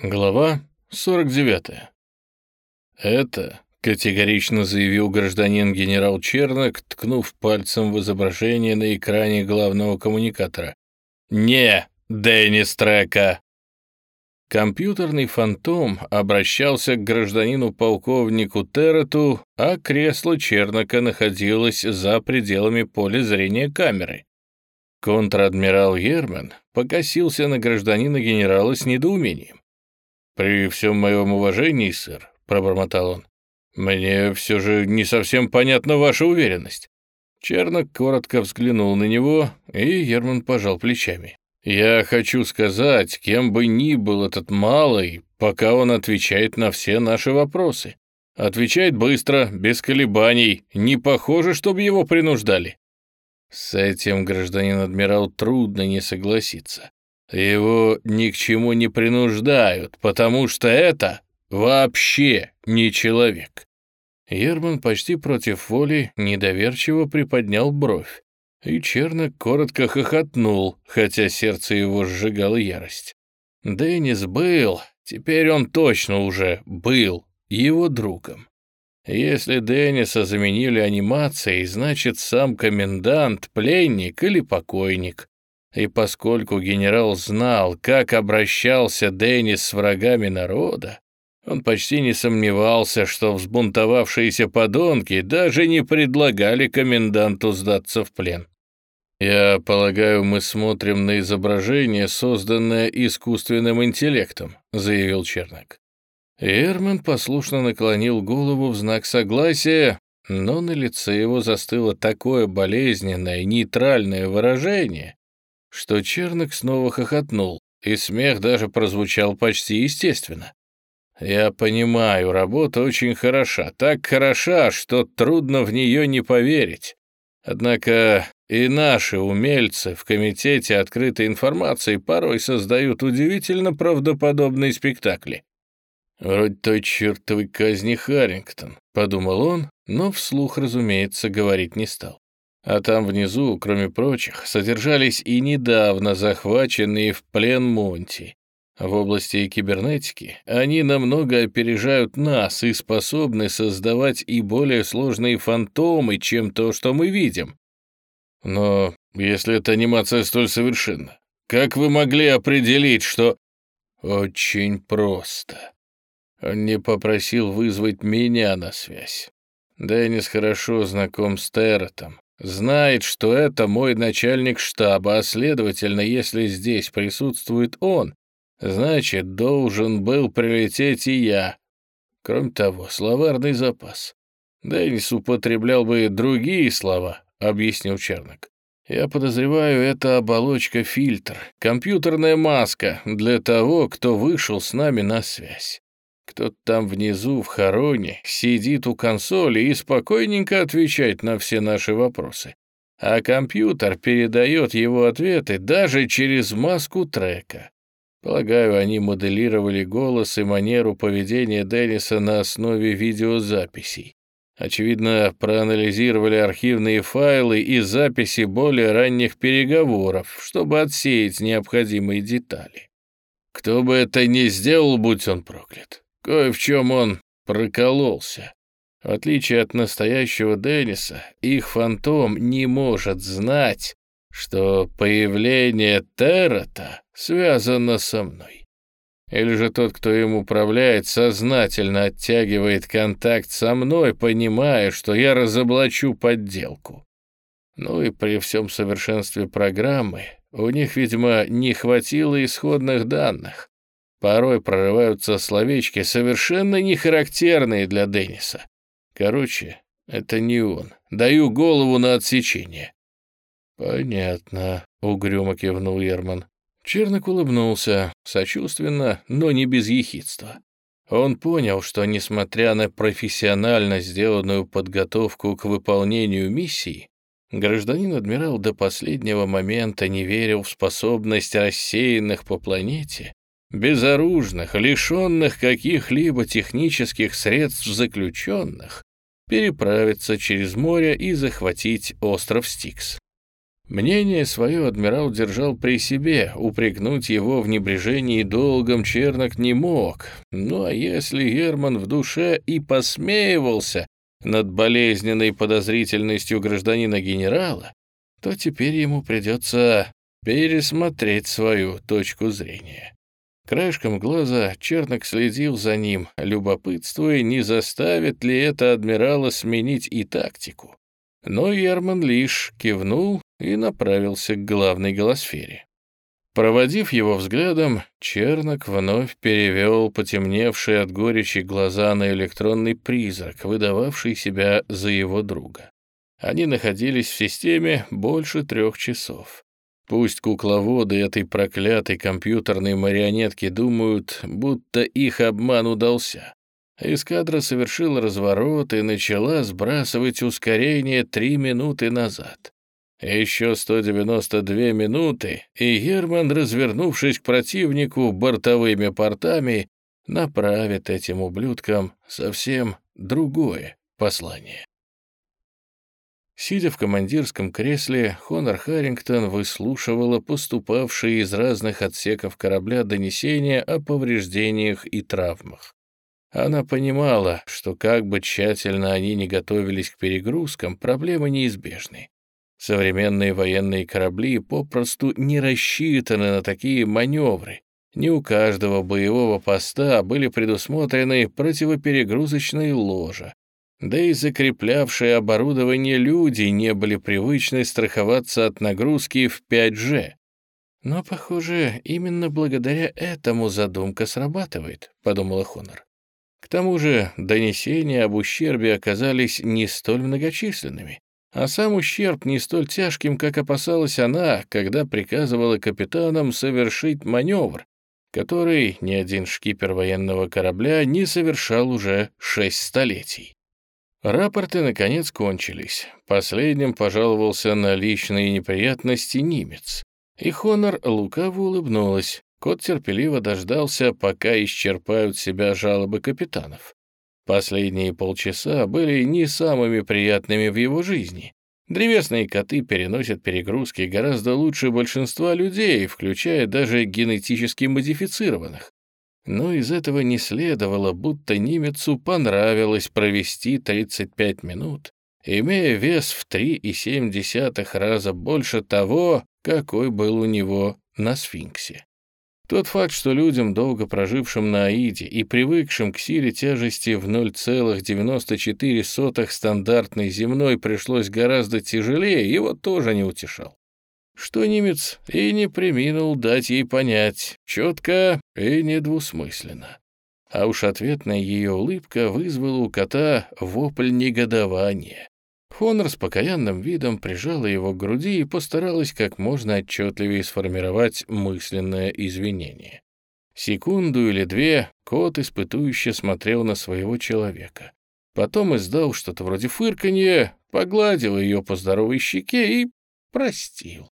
Глава 49. Это категорично заявил гражданин генерал Чернок, ткнув пальцем в изображение на экране главного коммуникатора. «Не Деннис Трека!» Компьютерный фантом обращался к гражданину-полковнику Террету, а кресло Чернока находилось за пределами поля зрения камеры. Контр-адмирал Ерман покосился на гражданина генерала с недоумением. «При всем моем уважении, сэр», — пробормотал он, — «мне все же не совсем понятна ваша уверенность». Чернок коротко взглянул на него, и Ерман пожал плечами. «Я хочу сказать, кем бы ни был этот малый, пока он отвечает на все наши вопросы. Отвечает быстро, без колебаний, не похоже, чтобы его принуждали». С этим гражданин-адмирал трудно не согласиться. Его ни к чему не принуждают, потому что это вообще не человек. Ерман почти против воли недоверчиво приподнял бровь, и Чернок коротко хохотнул, хотя сердце его сжигало ярость. Деннис был, теперь он точно уже был его другом. Если Денниса заменили анимацией, значит, сам комендант — пленник или покойник. И поскольку генерал знал, как обращался Деннис с врагами народа, он почти не сомневался, что взбунтовавшиеся подонки даже не предлагали коменданту сдаться в плен. «Я полагаю, мы смотрим на изображение, созданное искусственным интеллектом», — заявил Чернак. Эрман послушно наклонил голову в знак согласия, но на лице его застыло такое болезненное, нейтральное выражение, что Чернок снова хохотнул, и смех даже прозвучал почти естественно. «Я понимаю, работа очень хороша, так хороша, что трудно в нее не поверить. Однако и наши умельцы в Комитете открытой информации порой создают удивительно правдоподобные спектакли. «Вроде той чертовой казни Харрингтон», — подумал он, но вслух, разумеется, говорить не стал. А там внизу, кроме прочих, содержались и недавно захваченные в плен Монти. В области кибернетики они намного опережают нас и способны создавать и более сложные фантомы, чем то, что мы видим. Но если эта анимация столь совершенна, как вы могли определить, что... Очень просто. Он не попросил вызвать меня на связь. Деннис хорошо знаком с Терретом, Знает, что это мой начальник штаба, а следовательно, если здесь присутствует он, значит, должен был прилететь и я. Кроме того, словарный запас. Деннис употреблял бы другие слова, объяснил Чернок. Я подозреваю, это оболочка-фильтр, компьютерная маска для того, кто вышел с нами на связь. Кто-то там внизу, в хороне, сидит у консоли и спокойненько отвечает на все наши вопросы. А компьютер передает его ответы даже через маску трека. Полагаю, они моделировали голос и манеру поведения Денниса на основе видеозаписей. Очевидно, проанализировали архивные файлы и записи более ранних переговоров, чтобы отсеять необходимые детали. Кто бы это ни сделал, будь он проклят. Кое в чем он прокололся. В отличие от настоящего Денниса, их фантом не может знать, что появление Террета связано со мной. Или же тот, кто им управляет, сознательно оттягивает контакт со мной, понимая, что я разоблачу подделку. Ну и при всем совершенстве программы у них, видимо, не хватило исходных данных. Порой прорываются словечки, совершенно не характерные для Денниса. Короче, это не он. Даю голову на отсечение. «Понятно», — угрюмо кивнул Ерман. Чернок улыбнулся, сочувственно, но не без ехидства. Он понял, что, несмотря на профессионально сделанную подготовку к выполнению миссии, гражданин-адмирал до последнего момента не верил в способность рассеянных по планете безоружных, лишенных каких-либо технических средств заключенных, переправиться через море и захватить остров Стикс. Мнение свое адмирал держал при себе, упрекнуть его в небрежении долгом Чернок не мог. Ну а если Герман в душе и посмеивался над болезненной подозрительностью гражданина-генерала, то теперь ему придется пересмотреть свою точку зрения. Краешком глаза Чернок следил за ним, любопытствуя, не заставит ли это адмирала сменить и тактику. Но Ерман лишь кивнул и направился к главной голосфере. Проводив его взглядом, Чернок вновь перевел потемневшие от горечи глаза на электронный призрак, выдававший себя за его друга. Они находились в системе больше трех часов. Пусть кукловоды этой проклятой компьютерной марионетки думают, будто их обман удался. Эскадра совершила разворот и начала сбрасывать ускорение три минуты назад. Еще 192 минуты, и Герман, развернувшись к противнику бортовыми портами, направит этим ублюдкам совсем другое послание. Сидя в командирском кресле, Хонор Харрингтон выслушивала поступавшие из разных отсеков корабля донесения о повреждениях и травмах. Она понимала, что как бы тщательно они ни готовились к перегрузкам, проблемы неизбежны. Современные военные корабли попросту не рассчитаны на такие маневры. Не у каждого боевого поста были предусмотрены противоперегрузочные ложа. Да и закреплявшие оборудование люди не были привычны страховаться от нагрузки в 5G. «Но, похоже, именно благодаря этому задумка срабатывает», — подумала Хонор. К тому же донесения об ущербе оказались не столь многочисленными. А сам ущерб не столь тяжким, как опасалась она, когда приказывала капитанам совершить маневр, который ни один шкипер военного корабля не совершал уже шесть столетий. Рапорты, наконец, кончились. Последним пожаловался на личные неприятности немец. И Хонор лукаво улыбнулась. Кот терпеливо дождался, пока исчерпают себя жалобы капитанов. Последние полчаса были не самыми приятными в его жизни. Древесные коты переносят перегрузки гораздо лучше большинства людей, включая даже генетически модифицированных. Но из этого не следовало, будто немецу понравилось провести 35 минут, имея вес в 3,7 раза больше того, какой был у него на сфинксе. Тот факт, что людям, долго прожившим на Аиде и привыкшим к силе тяжести в 0,94 стандартной земной, пришлось гораздо тяжелее, его тоже не утешал. Что немец и не приминул дать ей понять, четко и недвусмысленно. А уж ответная ее улыбка вызвала у кота вопль негодования. Хонор с покаянным видом прижала его к груди и постаралась как можно отчетливее сформировать мысленное извинение. Секунду или две кот испытующе смотрел на своего человека. Потом издал что-то вроде фырканья, погладил ее по здоровой щеке и простил.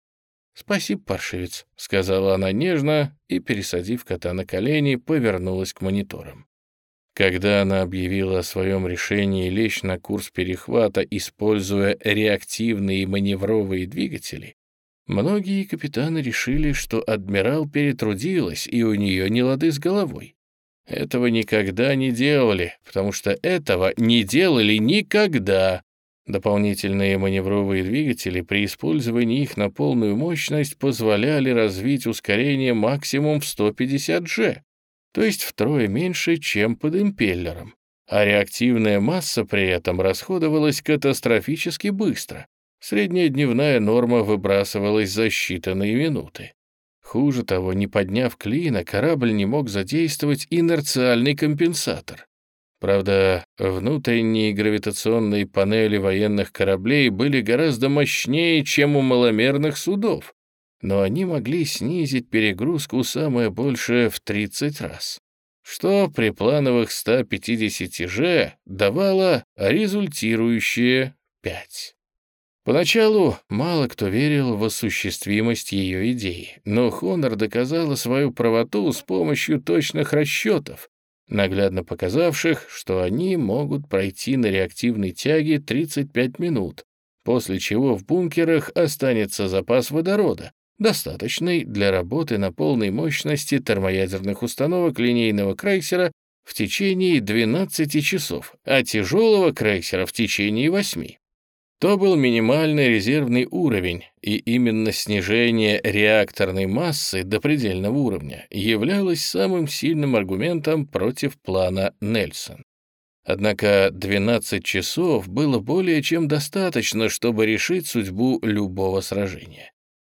«Спасибо, паршивец», — сказала она нежно и, пересадив кота на колени, повернулась к мониторам. Когда она объявила о своем решении лечь на курс перехвата, используя реактивные маневровые двигатели, многие капитаны решили, что адмирал перетрудилась, и у нее не лады с головой. Этого никогда не делали, потому что этого не делали никогда. Дополнительные маневровые двигатели при использовании их на полную мощность позволяли развить ускорение максимум в 150 G то есть втрое меньше, чем под импеллером, а реактивная масса при этом расходовалась катастрофически быстро. Средняя дневная норма выбрасывалась за считанные минуты. Хуже того, не подняв клина, корабль не мог задействовать инерциальный компенсатор. Правда, внутренние гравитационные панели военных кораблей были гораздо мощнее, чем у маломерных судов, но они могли снизить перегрузку самое большее в 30 раз, что при плановых 150 же давало результирующее 5. Поначалу мало кто верил в осуществимость ее идеи, но Хонор доказала свою правоту с помощью точных расчетов, наглядно показавших, что они могут пройти на реактивной тяге 35 минут, после чего в бункерах останется запас водорода, достаточный для работы на полной мощности термоядерных установок линейного крейсера в течение 12 часов, а тяжелого крейсера в течение 8. То был минимальный резервный уровень, и именно снижение реакторной массы до предельного уровня являлось самым сильным аргументом против плана Нельсон. Однако 12 часов было более чем достаточно, чтобы решить судьбу любого сражения.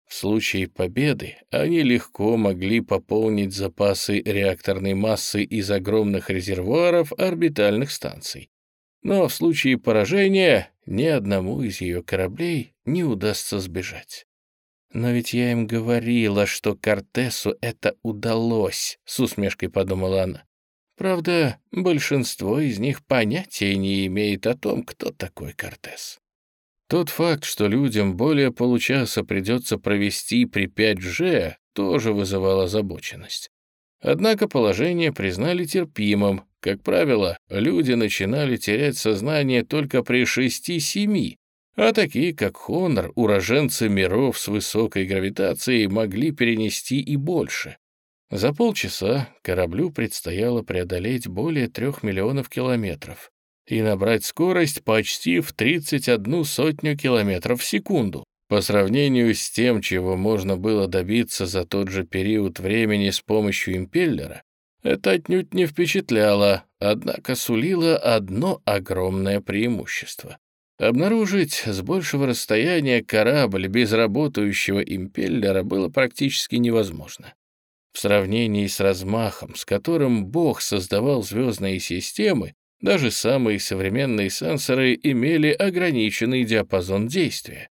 В случае победы они легко могли пополнить запасы реакторной массы из огромных резервуаров орбитальных станций. Но в случае поражения ни одному из ее кораблей не удастся сбежать. «Но ведь я им говорила, что Кортесу это удалось», — с усмешкой подумала она. Правда, большинство из них понятия не имеет о том, кто такой Кортес. Тот факт, что людям более получаса придется провести при 5G, тоже вызывал озабоченность. Однако положение признали терпимым. Как правило, люди начинали терять сознание только при 6-7, а такие, как Хонор, уроженцы миров с высокой гравитацией, могли перенести и больше. За полчаса кораблю предстояло преодолеть более трех миллионов километров и набрать скорость почти в 31 сотню километров в секунду. По сравнению с тем, чего можно было добиться за тот же период времени с помощью импеллера, это отнюдь не впечатляло, однако сулило одно огромное преимущество. Обнаружить с большего расстояния корабль без работающего импеллера было практически невозможно. В сравнении с размахом, с которым Бог создавал звездные системы, даже самые современные сенсоры имели ограниченный диапазон действия.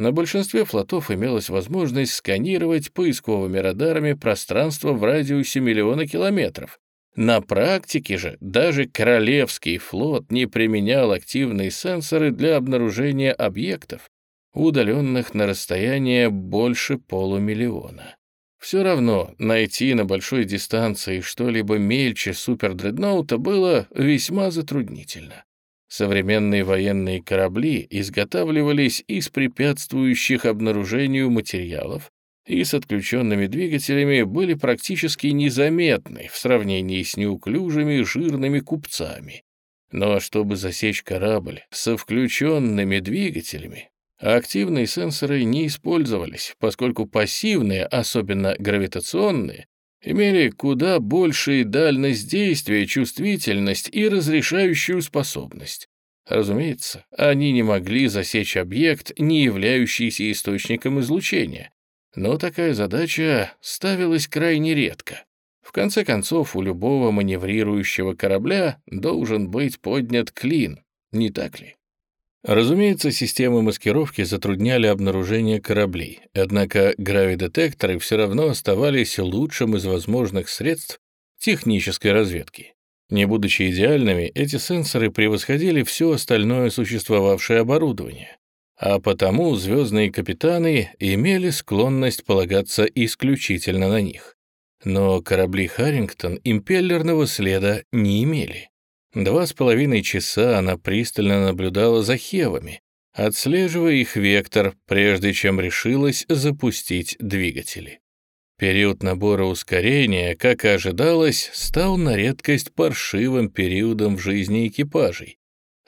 На большинстве флотов имелась возможность сканировать поисковыми радарами пространство в радиусе миллиона километров. На практике же даже Королевский флот не применял активные сенсоры для обнаружения объектов, удаленных на расстояние больше полумиллиона. Все равно найти на большой дистанции что-либо мельче супердредноута было весьма затруднительно. Современные военные корабли изготавливались из препятствующих обнаружению материалов и с отключенными двигателями были практически незаметны в сравнении с неуклюжими жирными купцами. Но чтобы засечь корабль со включенными двигателями, активные сенсоры не использовались, поскольку пассивные, особенно гравитационные, имели куда большие дальность действия, чувствительность и разрешающую способность. Разумеется, они не могли засечь объект, не являющийся источником излучения, но такая задача ставилась крайне редко. В конце концов, у любого маневрирующего корабля должен быть поднят клин, не так ли? Разумеется, системы маскировки затрудняли обнаружение кораблей, однако гравидетекторы все равно оставались лучшим из возможных средств технической разведки. Не будучи идеальными, эти сенсоры превосходили все остальное существовавшее оборудование, а потому звездные капитаны имели склонность полагаться исключительно на них. Но корабли «Харрингтон» импеллерного следа не имели. Два с половиной часа она пристально наблюдала за хевами, отслеживая их вектор, прежде чем решилась запустить двигатели. Период набора ускорения, как и ожидалось, стал на редкость паршивым периодом в жизни экипажей.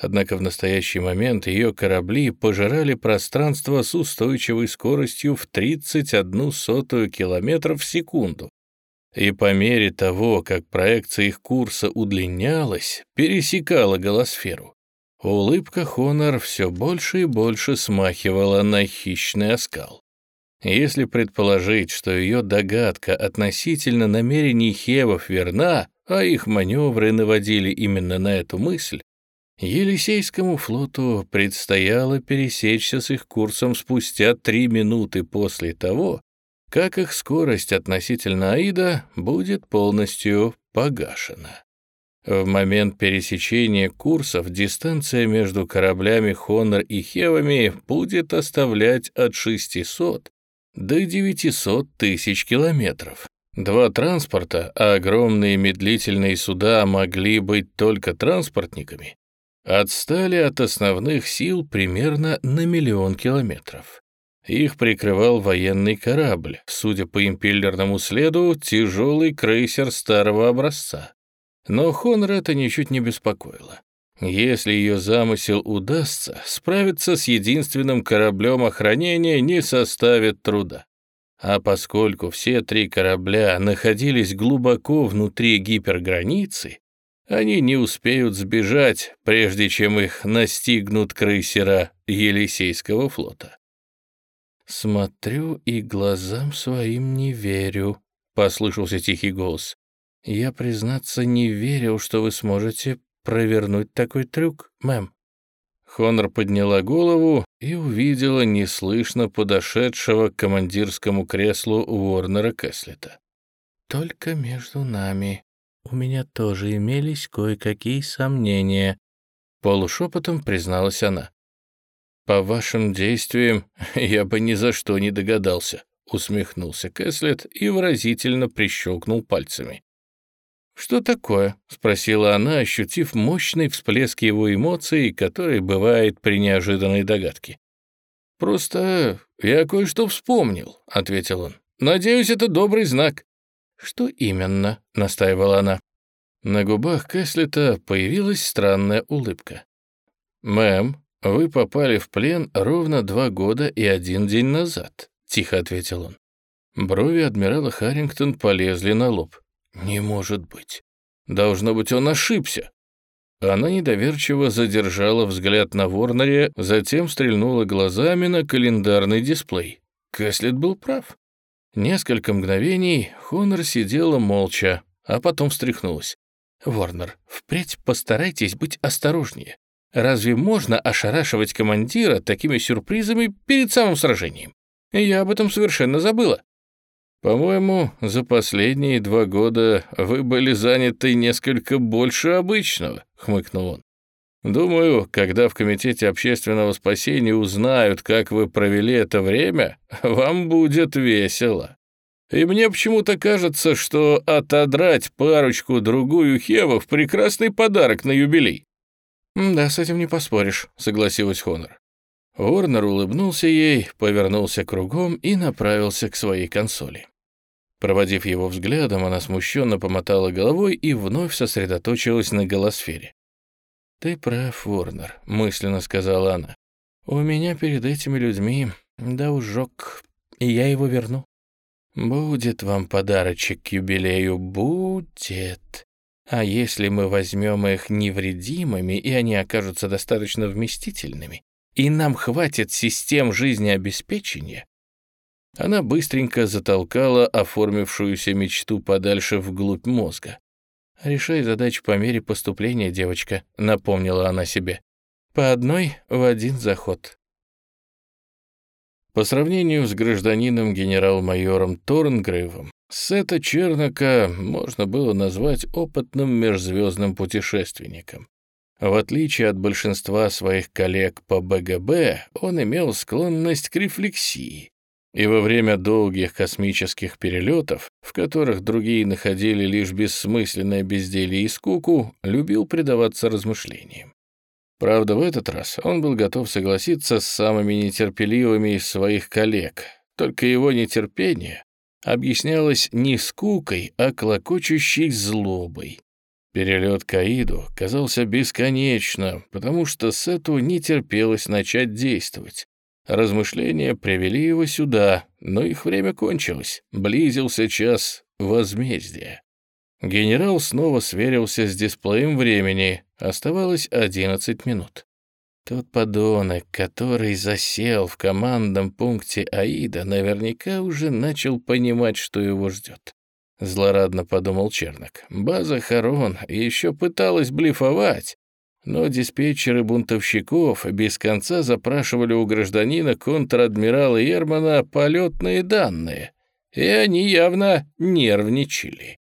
Однако в настоящий момент ее корабли пожирали пространство с устойчивой скоростью в 31 сотую километров в секунду, и по мере того, как проекция их курса удлинялась, пересекала голосферу, улыбка Хонор все больше и больше смахивала на хищный оскал. Если предположить, что ее догадка относительно намерений Хевов верна, а их маневры наводили именно на эту мысль, Елисейскому флоту предстояло пересечься с их курсом спустя три минуты после того, как их скорость относительно Аида будет полностью погашена. В момент пересечения курсов дистанция между кораблями Хонор и Хевами будет оставлять от 600 до 900 тысяч километров. Два транспорта, а огромные медлительные суда могли быть только транспортниками, отстали от основных сил примерно на миллион километров. Их прикрывал военный корабль, судя по импеллерному следу, тяжелый крейсер старого образца. Но Хонор это ничуть не беспокоило. Если ее замысел удастся, справиться с единственным кораблем охранения не составит труда. А поскольку все три корабля находились глубоко внутри гиперграницы, они не успеют сбежать, прежде чем их настигнут крейсера Елисейского флота. «Смотрю и глазам своим не верю», — послышался тихий голос. «Я, признаться, не верил, что вы сможете провернуть такой трюк, мэм». Хонор подняла голову и увидела неслышно подошедшего к командирскому креслу Уорнера Кэслета. «Только между нами. У меня тоже имелись кое-какие сомнения», — полушепотом призналась она. «По вашим действиям я бы ни за что не догадался», — усмехнулся Кэслет и выразительно прищелкнул пальцами. «Что такое?» — спросила она, ощутив мощный всплеск его эмоций, который бывает при неожиданной догадке. «Просто я кое-что вспомнил», — ответил он. «Надеюсь, это добрый знак». «Что именно?» — настаивала она. На губах Кэслета появилась странная улыбка. «Мэм, «Вы попали в плен ровно два года и один день назад», — тихо ответил он. Брови адмирала Харрингтон полезли на лоб. «Не может быть. Должно быть, он ошибся». Она недоверчиво задержала взгляд на Ворнере, затем стрельнула глазами на календарный дисплей. Кэслет был прав. Несколько мгновений Хонор сидела молча, а потом встряхнулась. «Ворнер, впредь постарайтесь быть осторожнее. Разве можно ошарашивать командира такими сюрпризами перед самым сражением? Я об этом совершенно забыла. По-моему, за последние два года вы были заняты несколько больше обычного, хмыкнул он. Думаю, когда в Комитете общественного спасения узнают, как вы провели это время, вам будет весело. И мне почему-то кажется, что отодрать парочку-другую хевов — прекрасный подарок на юбилей. «Да, с этим не поспоришь», — согласилась Хонор. Уорнер улыбнулся ей, повернулся кругом и направился к своей консоли. Проводив его взглядом, она смущенно помотала головой и вновь сосредоточилась на голосфере. «Ты прав, Уорнер», — мысленно сказала она. «У меня перед этими людьми должок, и я его верну. Будет вам подарочек к юбилею, будет. А если мы возьмем их невредимыми, и они окажутся достаточно вместительными, и нам хватит систем жизнеобеспечения, она быстренько затолкала оформившуюся мечту подальше вглубь мозга. «Решай задачу по мере поступления, девочка», — напомнила она себе. «По одной в один заход». По сравнению с гражданином генерал-майором Торнгрейвом, Сета Чернака можно было назвать опытным межзвездным путешественником. В отличие от большинства своих коллег по БГБ, он имел склонность к рефлексии, и во время долгих космических перелетов, в которых другие находили лишь бессмысленное безделье и скуку, любил предаваться размышлениям. Правда, в этот раз он был готов согласиться с самыми нетерпеливыми из своих коллег, только его нетерпение объяснялось не скукой, а клокочущей злобой. Перелет к Аиду казался бесконечным, потому что Сету не терпелось начать действовать. Размышления привели его сюда, но их время кончилось. Близился час возмездия. Генерал снова сверился с дисплеем времени. Оставалось 11 минут. Тот подонок, который засел в командном пункте Аида, наверняка уже начал понимать, что его ждет. Злорадно подумал Чернок. База Харон еще пыталась блефовать, но диспетчеры бунтовщиков без конца запрашивали у гражданина контр-адмирала Ермана полетные данные, и они явно нервничали.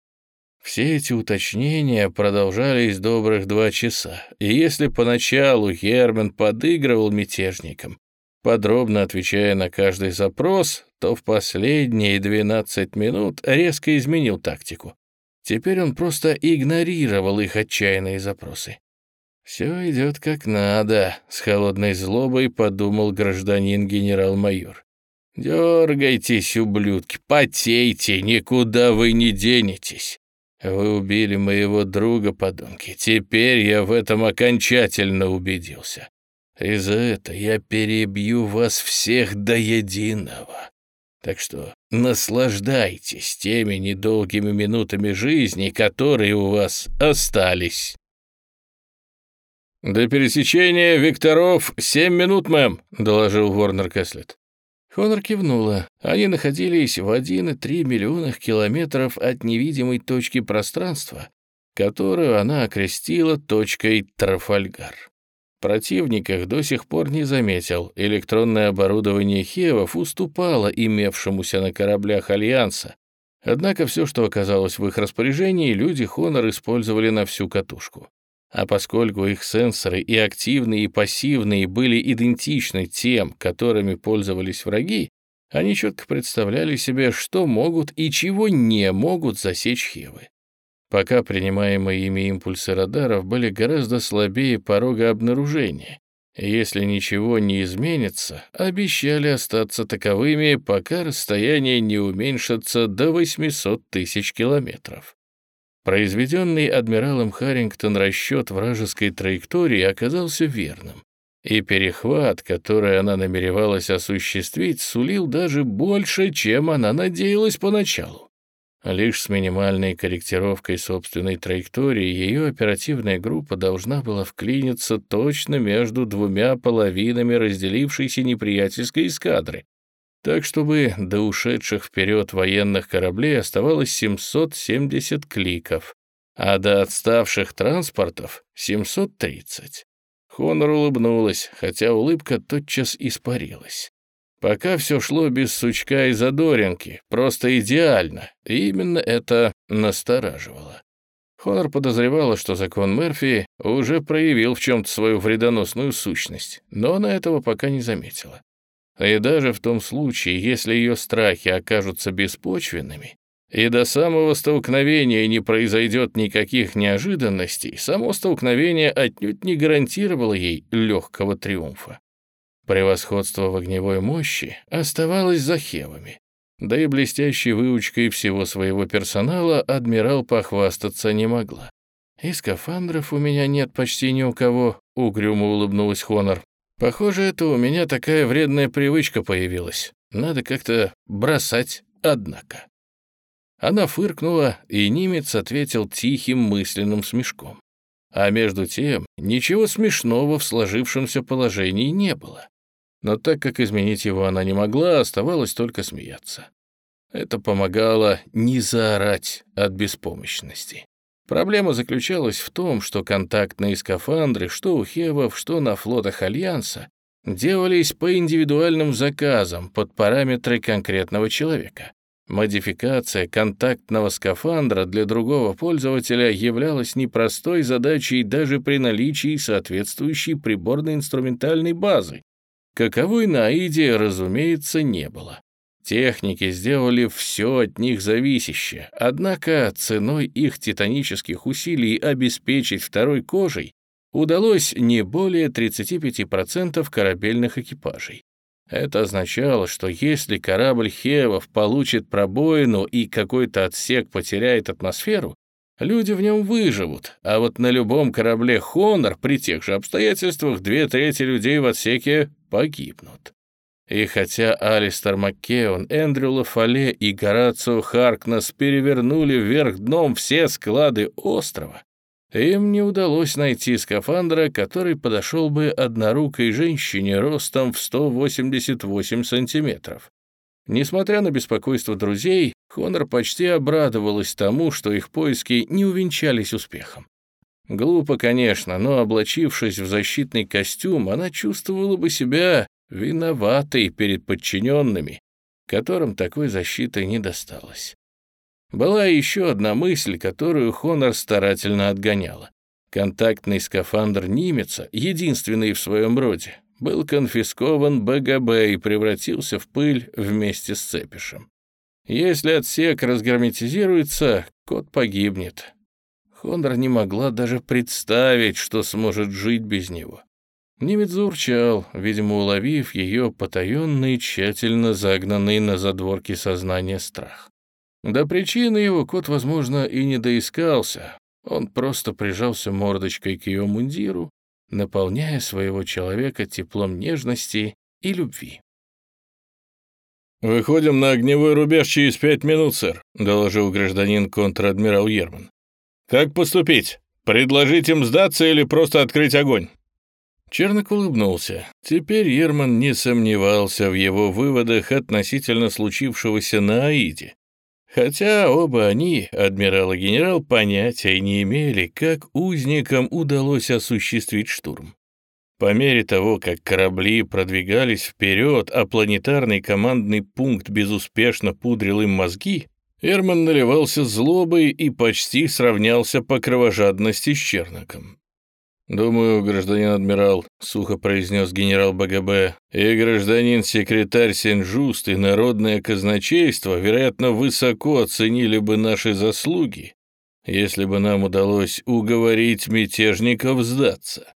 Все эти уточнения продолжались добрых два часа, и если поначалу Герман подыгрывал мятежникам, подробно отвечая на каждый запрос, то в последние 12 минут резко изменил тактику. Теперь он просто игнорировал их отчаянные запросы. «Все идет как надо», — с холодной злобой подумал гражданин генерал-майор. «Дергайтесь, ублюдки, потейте, никуда вы не денетесь. Вы убили моего друга, подонки. Теперь я в этом окончательно убедился. И за это я перебью вас всех до единого. Так что наслаждайтесь теми недолгими минутами жизни, которые у вас остались. «До пересечения Викторов семь минут, мэм», — доложил Ворнер Кэслет. Хонор кивнула. Они находились в 1,3 миллионах километров от невидимой точки пространства, которую она окрестила точкой Трафальгар. Противник их до сих пор не заметил. Электронное оборудование Хевов уступало имевшемуся на кораблях Альянса. Однако все, что оказалось в их распоряжении, люди Хонор использовали на всю катушку. А поскольку их сенсоры и активные, и пассивные были идентичны тем, которыми пользовались враги, они четко представляли себе, что могут и чего не могут засечь Хевы. Пока принимаемые ими импульсы радаров были гораздо слабее порога обнаружения, если ничего не изменится, обещали остаться таковыми, пока расстояние не уменьшится до 800 тысяч километров. Произведенный адмиралом Харрингтон расчет вражеской траектории оказался верным, и перехват, который она намеревалась осуществить, сулил даже больше, чем она надеялась поначалу. Лишь с минимальной корректировкой собственной траектории ее оперативная группа должна была вклиниться точно между двумя половинами разделившейся неприятельской эскадры, так чтобы до ушедших вперед военных кораблей оставалось 770 кликов, а до отставших транспортов — 730. Хонор улыбнулась, хотя улыбка тотчас испарилась. Пока все шло без сучка и задоринки, просто идеально, и именно это настораживало. Хонор подозревала, что закон Мерфи уже проявил в чем-то свою вредоносную сущность, но она этого пока не заметила. И даже в том случае, если ее страхи окажутся беспочвенными, и до самого столкновения не произойдет никаких неожиданностей, само столкновение отнюдь не гарантировало ей легкого триумфа. Превосходство в огневой мощи оставалось за Хевами. Да и блестящей выучкой всего своего персонала адмирал похвастаться не могла. «И скафандров у меня нет почти ни у кого», — угрюмо улыбнулась Хонор. Похоже, это у меня такая вредная привычка появилась. Надо как-то бросать, однако. Она фыркнула, и немец ответил тихим мысленным смешком. А между тем, ничего смешного в сложившемся положении не было. Но так как изменить его она не могла, оставалось только смеяться. Это помогало не заорать от беспомощности. Проблема заключалась в том, что контактные скафандры, что у Хевов, что на флотах Альянса, делались по индивидуальным заказам под параметры конкретного человека. Модификация контактного скафандра для другого пользователя являлась непростой задачей даже при наличии соответствующей приборно-инструментальной базы, каковой на Аиде, разумеется, не было. Техники сделали все от них зависящее, однако ценой их титанических усилий обеспечить второй кожей удалось не более 35% корабельных экипажей. Это означало, что если корабль Хевов получит пробоину и какой-то отсек потеряет атмосферу, люди в нем выживут, а вот на любом корабле «Хонор» при тех же обстоятельствах две трети людей в отсеке погибнут. И хотя Алистер Маккеон, Эндрю Лафале и Горацио Харкнес перевернули вверх дном все склады острова, им не удалось найти скафандра, который подошел бы однорукой женщине ростом в 188 сантиметров. Несмотря на беспокойство друзей, Хонор почти обрадовалась тому, что их поиски не увенчались успехом. Глупо, конечно, но облачившись в защитный костюм, она чувствовала бы себя виноватый перед подчиненными, которым такой защиты не досталось. Была еще одна мысль, которую Хонор старательно отгоняла. Контактный скафандр Нимеца, единственный в своем роде, был конфискован БГБ и превратился в пыль вместе с цепишем. Если отсек разгерметизируется, кот погибнет. Хонор не могла даже представить, что сможет жить без него. Немец заурчал, видимо, уловив ее потаенный, тщательно загнанный на задворки сознания страх. До причины его кот, возможно, и не доискался. Он просто прижался мордочкой к ее мундиру, наполняя своего человека теплом нежности и любви. «Выходим на огневой рубеж через пять минут, сэр», — доложил гражданин контр-адмирал Ерман. «Как поступить? Предложить им сдаться или просто открыть огонь?» Чернок улыбнулся. Теперь Ерман не сомневался в его выводах относительно случившегося на Аиде. Хотя оба они, адмирал и генерал, понятия не имели, как узникам удалось осуществить штурм. По мере того, как корабли продвигались вперед, а планетарный командный пункт безуспешно пудрил им мозги, Эрман наливался злобой и почти сравнялся по кровожадности с Черноком. «Думаю, гражданин адмирал», — сухо произнес генерал БГБ, «и гражданин-секретарь Сен-Жуст и народное казначейство, вероятно, высоко оценили бы наши заслуги, если бы нам удалось уговорить мятежников сдаться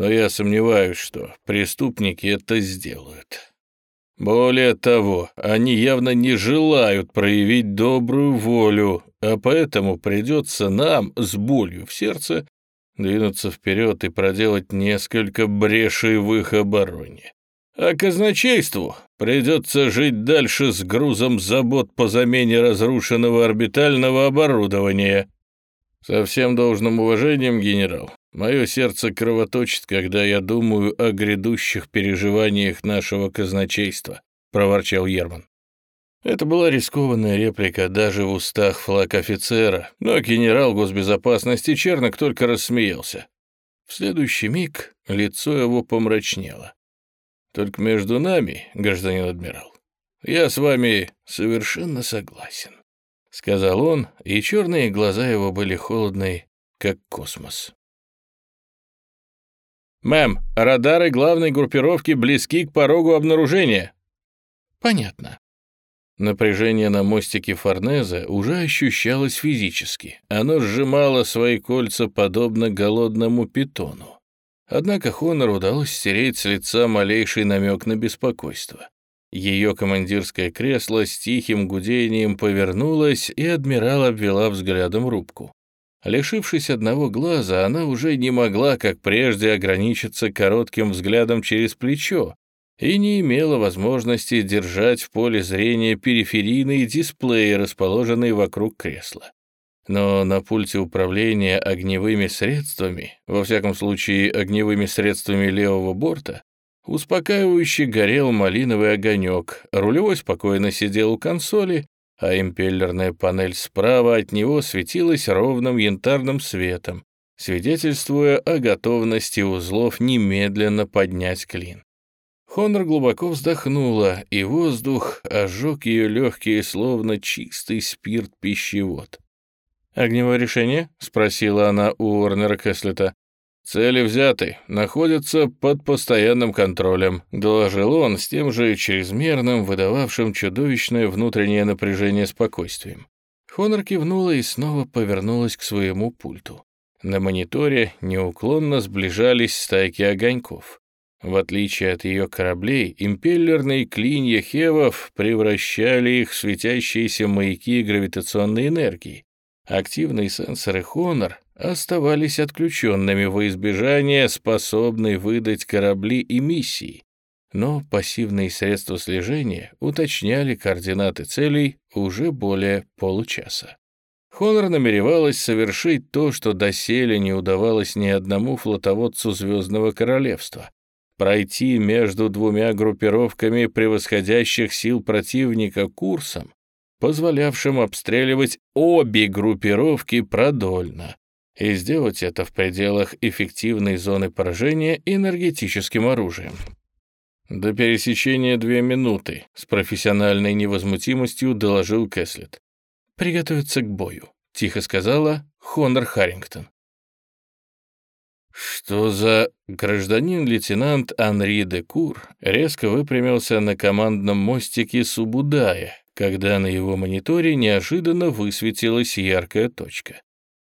но я сомневаюсь, что преступники это сделают. Более того, они явно не желают проявить добрую волю, а поэтому придется нам с болью в сердце двинуться вперед и проделать несколько брешей в их обороне. А казначейству придется жить дальше с грузом забот по замене разрушенного орбитального оборудования. Со всем должным уважением, генерал, Мое сердце кровоточит, когда я думаю о грядущих переживаниях нашего казначейства», — проворчал Ерман. Это была рискованная реплика даже в устах флаг офицера, но генерал госбезопасности Чернок только рассмеялся. В следующий миг лицо его помрачнело. «Только между нами, гражданин адмирал, я с вами совершенно согласен», — сказал он, и черные глаза его были холодные, как космос. «Мэм, радары главной группировки близки к порогу обнаружения». «Понятно». Напряжение на мостике Форнезе уже ощущалось физически. Оно сжимало свои кольца подобно голодному питону. Однако Хонор удалось стереть с лица малейший намек на беспокойство. Ее командирское кресло с тихим гудением повернулось, и адмирал обвела взглядом рубку. Лишившись одного глаза, она уже не могла, как прежде, ограничиться коротким взглядом через плечо и не имела возможности держать в поле зрения периферийные дисплеи, расположенные вокруг кресла. Но на пульте управления огневыми средствами, во всяком случае огневыми средствами левого борта, успокаивающе горел малиновый огонек, рулевой спокойно сидел у консоли, а импеллерная панель справа от него светилась ровным янтарным светом, свидетельствуя о готовности узлов немедленно поднять клин. Хонор глубоко вздохнула, и воздух ожег ее легкие, словно чистый спирт-пищевод. «Огневое решение?» — спросила она у Уорнера Кэслета. «Цели взяты, находятся под постоянным контролем», — доложил он с тем же чрезмерным, выдававшим чудовищное внутреннее напряжение спокойствием. Хонор кивнула и снова повернулась к своему пульту. На мониторе неуклонно сближались стайки огоньков. В отличие от ее кораблей, импеллерные клинья Хевов превращали их в светящиеся маяки гравитационной энергии. Активные сенсоры Хонор оставались отключенными во избежание способной выдать корабли и миссии, но пассивные средства слежения уточняли координаты целей уже более получаса. Хонор намеревалась совершить то, что доселе не удавалось ни одному флотоводцу Звездного Королевства — пройти между двумя группировками превосходящих сил противника курсом, позволявшим обстреливать обе группировки продольно, и сделать это в пределах эффективной зоны поражения энергетическим оружием. «До пересечения две минуты», — с профессиональной невозмутимостью доложил Кэслет. «Приготовиться к бою», — тихо сказала Хонор Харрингтон. Что за гражданин-лейтенант Анри де Кур резко выпрямился на командном мостике Субудая, когда на его мониторе неожиданно высветилась яркая точка.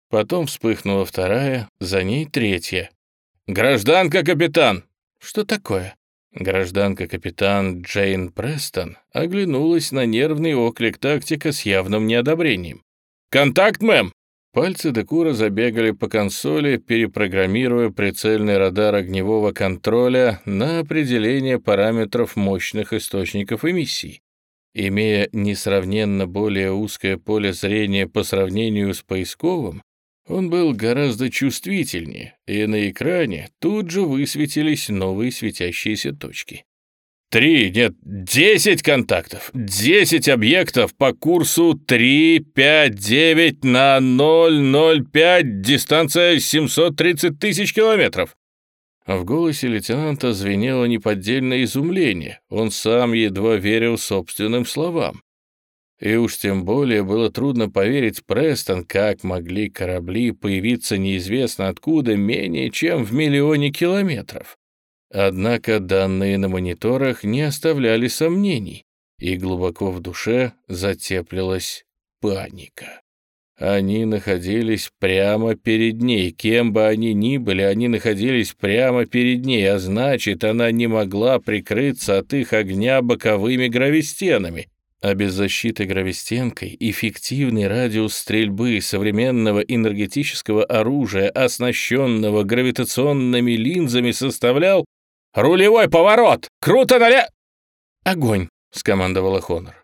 Потом вспыхнула вторая, за ней третья. «Гражданка, капитан!» «Что такое?» Гражданка-капитан Джейн Престон оглянулась на нервный оклик тактика с явным неодобрением. «Контакт, мэм!» Пальцы Декура забегали по консоли, перепрограммируя прицельный радар огневого контроля на определение параметров мощных источников эмиссий. Имея несравненно более узкое поле зрения по сравнению с поисковым, он был гораздо чувствительнее, и на экране тут же высветились новые светящиеся точки. Три, нет, десять контактов, десять объектов по курсу 359 на 005, дистанция 730 тысяч километров. В голосе лейтенанта звенело неподдельное изумление, он сам едва верил собственным словам. И уж тем более было трудно поверить Престон, как могли корабли появиться неизвестно откуда менее чем в миллионе километров. Однако данные на мониторах не оставляли сомнений, и глубоко в душе затеплилась паника. Они находились прямо перед ней. Кем бы они ни были, они находились прямо перед ней, а значит, она не могла прикрыться от их огня боковыми гравистенами. А без защиты гравистенкой эффективный радиус стрельбы современного энергетического оружия, оснащенного гравитационными линзами, составлял «Рулевой поворот! Круто нале...» «Огонь!» — скомандовала Хонор.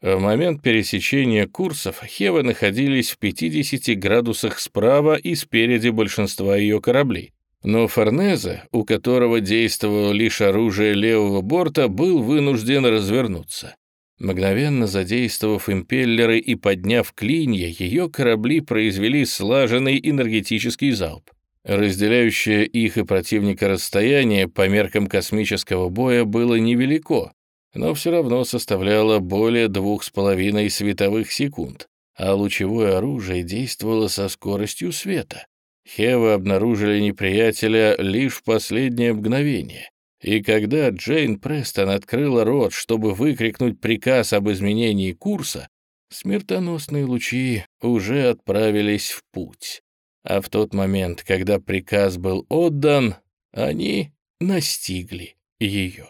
В момент пересечения курсов Хевы находились в 50 градусах справа и спереди большинства ее кораблей. Но Форнезе, у которого действовало лишь оружие левого борта, был вынужден развернуться. Мгновенно задействовав импеллеры и подняв клинья, ее корабли произвели слаженный энергетический залп. Разделяющее их и противника расстояние по меркам космического боя было невелико, но все равно составляло более двух с половиной световых секунд, а лучевое оружие действовало со скоростью света. Хевы обнаружили неприятеля лишь в последнее мгновение, и когда Джейн Престон открыла рот, чтобы выкрикнуть приказ об изменении курса, смертоносные лучи уже отправились в путь. А в тот момент, когда приказ был отдан, они настигли ее.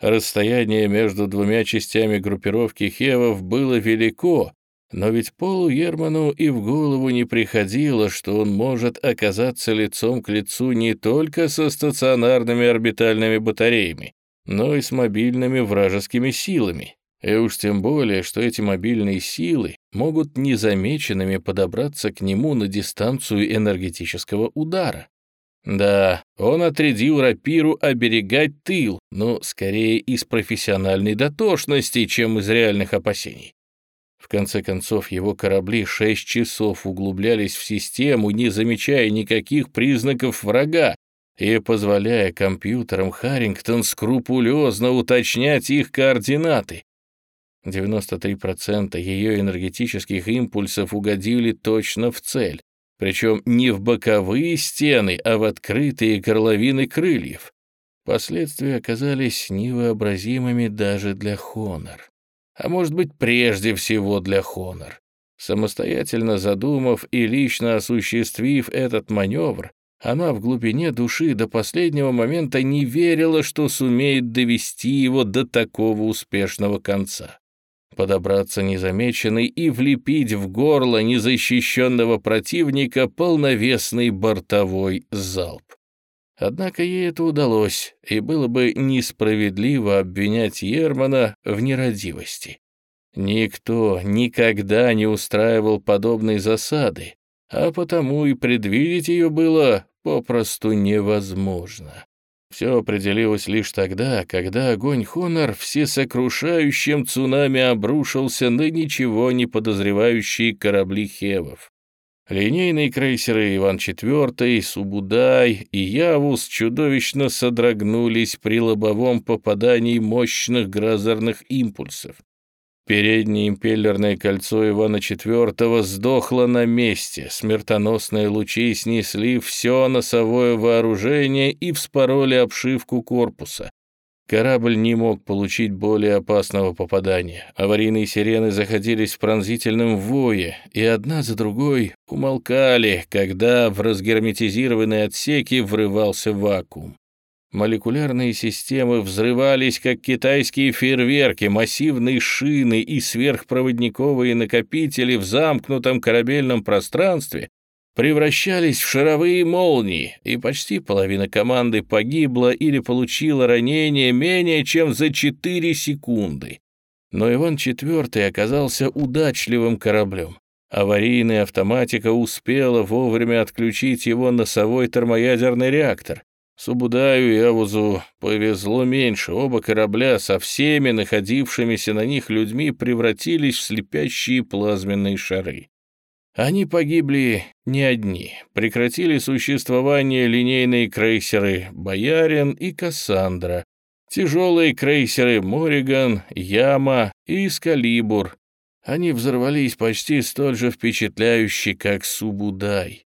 Расстояние между двумя частями группировки Хевов было велико, но ведь Полу Ерману и в голову не приходило, что он может оказаться лицом к лицу не только со стационарными орбитальными батареями, но и с мобильными вражескими силами. И уж тем более, что эти мобильные силы могут незамеченными подобраться к нему на дистанцию энергетического удара. Да, он отрядил рапиру оберегать тыл, но скорее из профессиональной дотошности, чем из реальных опасений. В конце концов, его корабли шесть часов углублялись в систему, не замечая никаких признаков врага, и позволяя компьютерам Харрингтон скрупулезно уточнять их координаты. 93% ее энергетических импульсов угодили точно в цель, причем не в боковые стены, а в открытые горловины крыльев. Последствия оказались невообразимыми даже для Хонор. А может быть, прежде всего для Хонор. Самостоятельно задумав и лично осуществив этот маневр, она в глубине души до последнего момента не верила, что сумеет довести его до такого успешного конца подобраться незамеченной и влепить в горло незащищенного противника полновесный бортовой залп. Однако ей это удалось, и было бы несправедливо обвинять Ермана в нерадивости. Никто никогда не устраивал подобной засады, а потому и предвидеть ее было попросту невозможно. Все определилось лишь тогда, когда огонь Хонор всесокрушающим цунами обрушился на ничего не подозревающие корабли Хевов. Линейные крейсеры Иван IV, Субудай и Явус чудовищно содрогнулись при лобовом попадании мощных грозерных импульсов. Переднее импеллерное кольцо Ивана IV сдохло на месте, смертоносные лучи снесли все носовое вооружение и вспороли обшивку корпуса. Корабль не мог получить более опасного попадания. Аварийные сирены заходились в пронзительном вое, и одна за другой умолкали, когда в разгерметизированные отсеки врывался вакуум. Молекулярные системы взрывались, как китайские фейерверки, массивные шины и сверхпроводниковые накопители в замкнутом корабельном пространстве превращались в шаровые молнии, и почти половина команды погибла или получила ранение менее чем за 4 секунды. Но Иван IV оказался удачливым кораблем. Аварийная автоматика успела вовремя отключить его носовой термоядерный реактор. Субудаю и Авузу повезло меньше. Оба корабля со всеми находившимися на них людьми превратились в слепящие плазменные шары. Они погибли не одни. Прекратили существование линейные крейсеры «Боярин» и «Кассандра», тяжелые крейсеры «Мориган», «Яма» и «Скалибур». Они взорвались почти столь же впечатляюще, как «Субудай».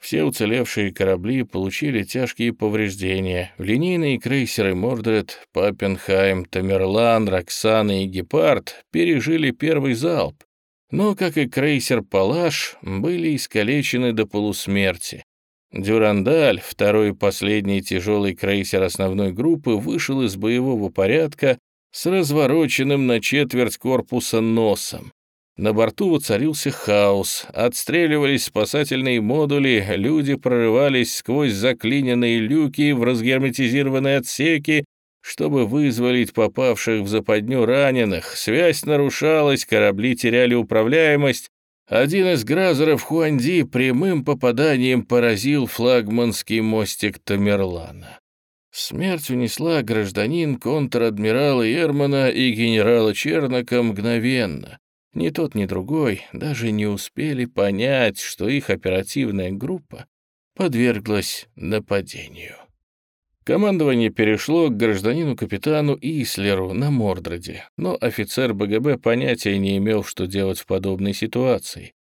Все уцелевшие корабли получили тяжкие повреждения. Линейные крейсеры «Мордред», «Паппенхайм», «Тамерлан», «Роксана» и «Гепард» пережили первый залп, но, как и крейсер «Палаш», были искалечены до полусмерти. «Дюрандаль», второй и последний тяжелый крейсер основной группы, вышел из боевого порядка с развороченным на четверть корпуса носом. На борту воцарился хаос, отстреливались спасательные модули, люди прорывались сквозь заклиненные люки в разгерметизированные отсеки, чтобы вызволить попавших в западню раненых. Связь нарушалась, корабли теряли управляемость. Один из гразеров Хуанди прямым попаданием поразил флагманский мостик Тамерлана. Смерть унесла гражданин контр-адмирала Ермана и генерала Чернока мгновенно. Ни тот, ни другой даже не успели понять, что их оперативная группа подверглась нападению. Командование перешло к гражданину-капитану Ислеру на Мордреде, но офицер БГБ понятия не имел, что делать в подобной ситуации.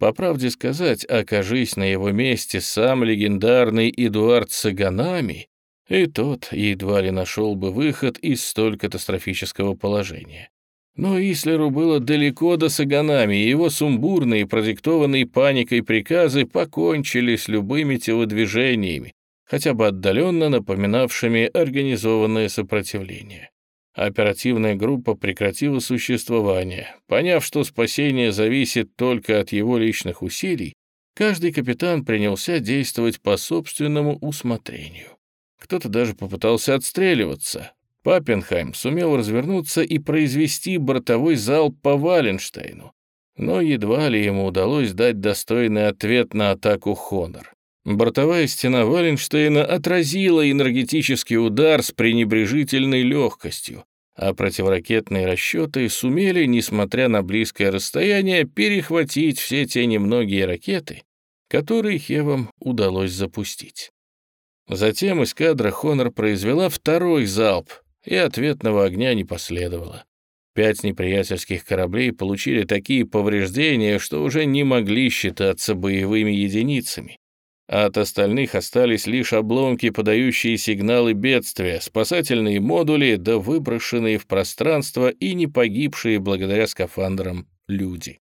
По правде сказать, окажись на его месте сам легендарный Эдуард Саганами, и тот едва ли нашел бы выход из столь катастрофического положения. Но Ислеру было далеко до Саганами, и его сумбурные, продиктованные паникой приказы покончили с любыми телодвижениями, хотя бы отдаленно напоминавшими организованное сопротивление. Оперативная группа прекратила существование. Поняв, что спасение зависит только от его личных усилий, каждый капитан принялся действовать по собственному усмотрению. Кто-то даже попытался отстреливаться. Паппенхайм сумел развернуться и произвести бортовой залп по Валенштейну, но едва ли ему удалось дать достойный ответ на атаку Хонор. Бортовая стена Валенштейна отразила энергетический удар с пренебрежительной легкостью, а противоракетные расчеты сумели, несмотря на близкое расстояние, перехватить все те немногие ракеты, которые Хевам удалось запустить. Затем эскадра «Хонор» произвела второй залп, и ответного огня не последовало. Пять неприятельских кораблей получили такие повреждения, что уже не могли считаться боевыми единицами а от остальных остались лишь обломки, подающие сигналы бедствия, спасательные модули, да выброшенные в пространство и не погибшие благодаря скафандрам люди.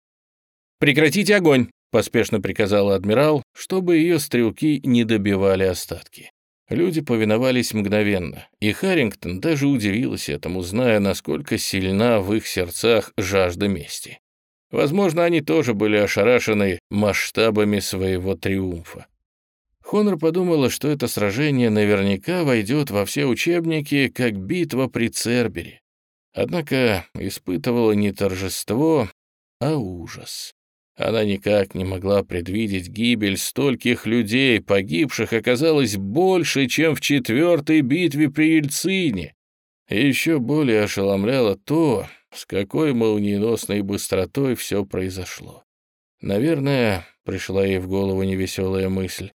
«Прекратите огонь!» — поспешно приказала адмирал, чтобы ее стрелки не добивали остатки. Люди повиновались мгновенно, и Харрингтон даже удивилась этому, зная, насколько сильна в их сердцах жажда мести. Возможно, они тоже были ошарашены масштабами своего триумфа. Хонор подумала, что это сражение наверняка войдет во все учебники, как битва при Цербере. Однако испытывала не торжество, а ужас. Она никак не могла предвидеть гибель стольких людей, погибших оказалось больше, чем в четвертой битве при Ельцине. Еще более ошеломляло то, с какой молниеносной быстротой все произошло. Наверное, пришла ей в голову невеселая мысль,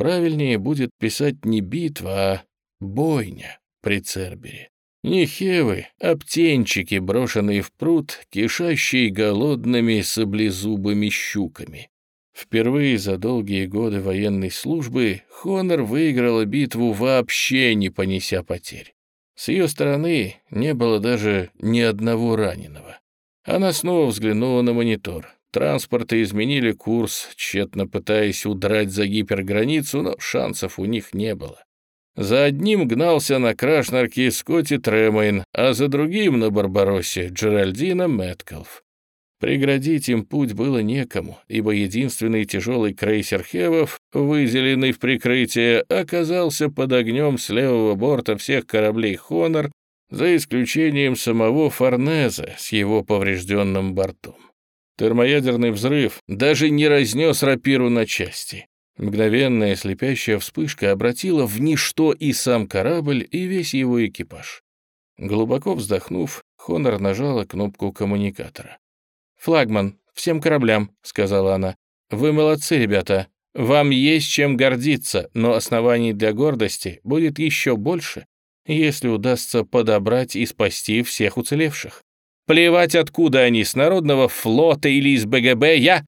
Правильнее будет писать не битва, а бойня при Цербере. Не хевы, а птенчики, брошенные в пруд, кишащие голодными саблезубыми щуками. Впервые за долгие годы военной службы Хонор выиграла битву вообще не понеся потерь. С ее стороны не было даже ни одного раненого. Она снова взглянула на монитор. Транспорты изменили курс, тщетно пытаясь удрать за гиперграницу, но шансов у них не было. За одним гнался на Крашнарке Скотти Тремейн, а за другим на Барбароссе Джеральдина Мэткалф. Преградить им путь было некому, ибо единственный тяжелый крейсер Хевов, выделенный в прикрытие, оказался под огнем с левого борта всех кораблей «Хонор», за исключением самого Форнеза с его поврежденным бортом. Термоядерный взрыв даже не разнес рапиру на части. Мгновенная слепящая вспышка обратила в ничто и сам корабль, и весь его экипаж. Глубоко вздохнув, Хонор нажала кнопку коммуникатора. «Флагман, всем кораблям», — сказала она. «Вы молодцы, ребята. Вам есть чем гордиться, но оснований для гордости будет еще больше, если удастся подобрать и спасти всех уцелевших. Плевать, откуда они, с народного флота или из БГБ, я...»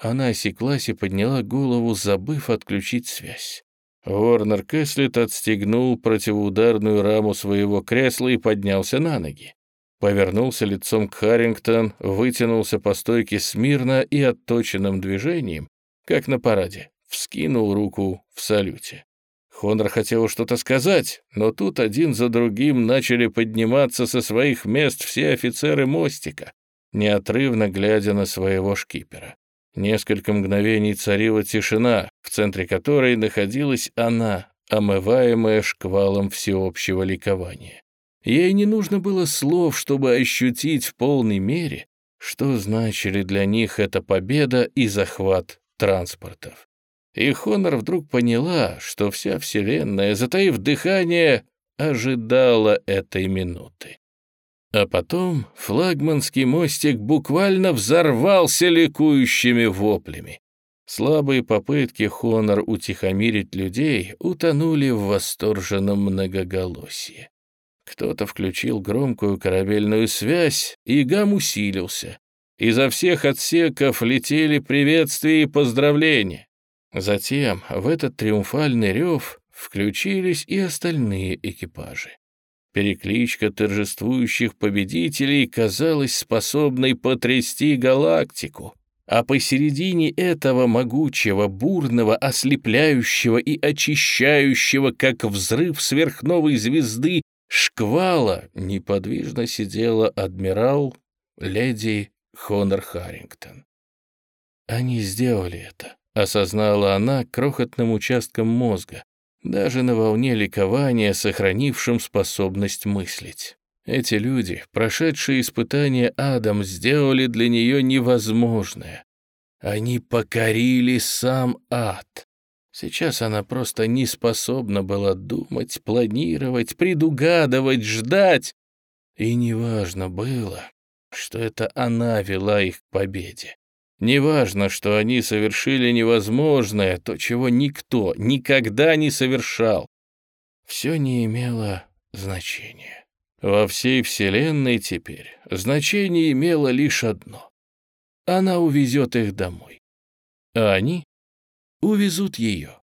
Она осеклась и подняла голову, забыв отключить связь. Ворнер Кэслет отстегнул противоударную раму своего кресла и поднялся на ноги повернулся лицом к Харрингтон, вытянулся по стойке смирно и отточенным движением, как на параде, вскинул руку в салюте. Хонор хотел что-то сказать, но тут один за другим начали подниматься со своих мест все офицеры мостика, неотрывно глядя на своего шкипера. Несколько мгновений царила тишина, в центре которой находилась она, омываемая шквалом всеобщего ликования. Ей не нужно было слов, чтобы ощутить в полной мере, что значили для них эта победа и захват транспортов. И Хонор вдруг поняла, что вся Вселенная, затаив дыхание, ожидала этой минуты. А потом флагманский мостик буквально взорвался ликующими воплями. Слабые попытки Хонор утихомирить людей утонули в восторженном многоголосии. Кто-то включил громкую корабельную связь, и гам усилился. Изо всех отсеков летели приветствия и поздравления. Затем в этот триумфальный рев включились и остальные экипажи. Перекличка торжествующих победителей казалась способной потрясти галактику, а посередине этого могучего, бурного, ослепляющего и очищающего, как взрыв сверхновой звезды, шквала неподвижно сидела адмирал леди Хонор Харрингтон. Они сделали это, осознала она крохотным участком мозга, даже на волне ликования, сохранившим способность мыслить. Эти люди, прошедшие испытания адом, сделали для нее невозможное. Они покорили сам ад. Сейчас она просто не способна была думать, планировать, предугадывать, ждать. И неважно было, что это она вела их к победе. Неважно, что они совершили невозможное, то, чего никто никогда не совершал. Все не имело значения. Во всей Вселенной теперь значение имело лишь одно. Она увезет их домой. А они увезут ее.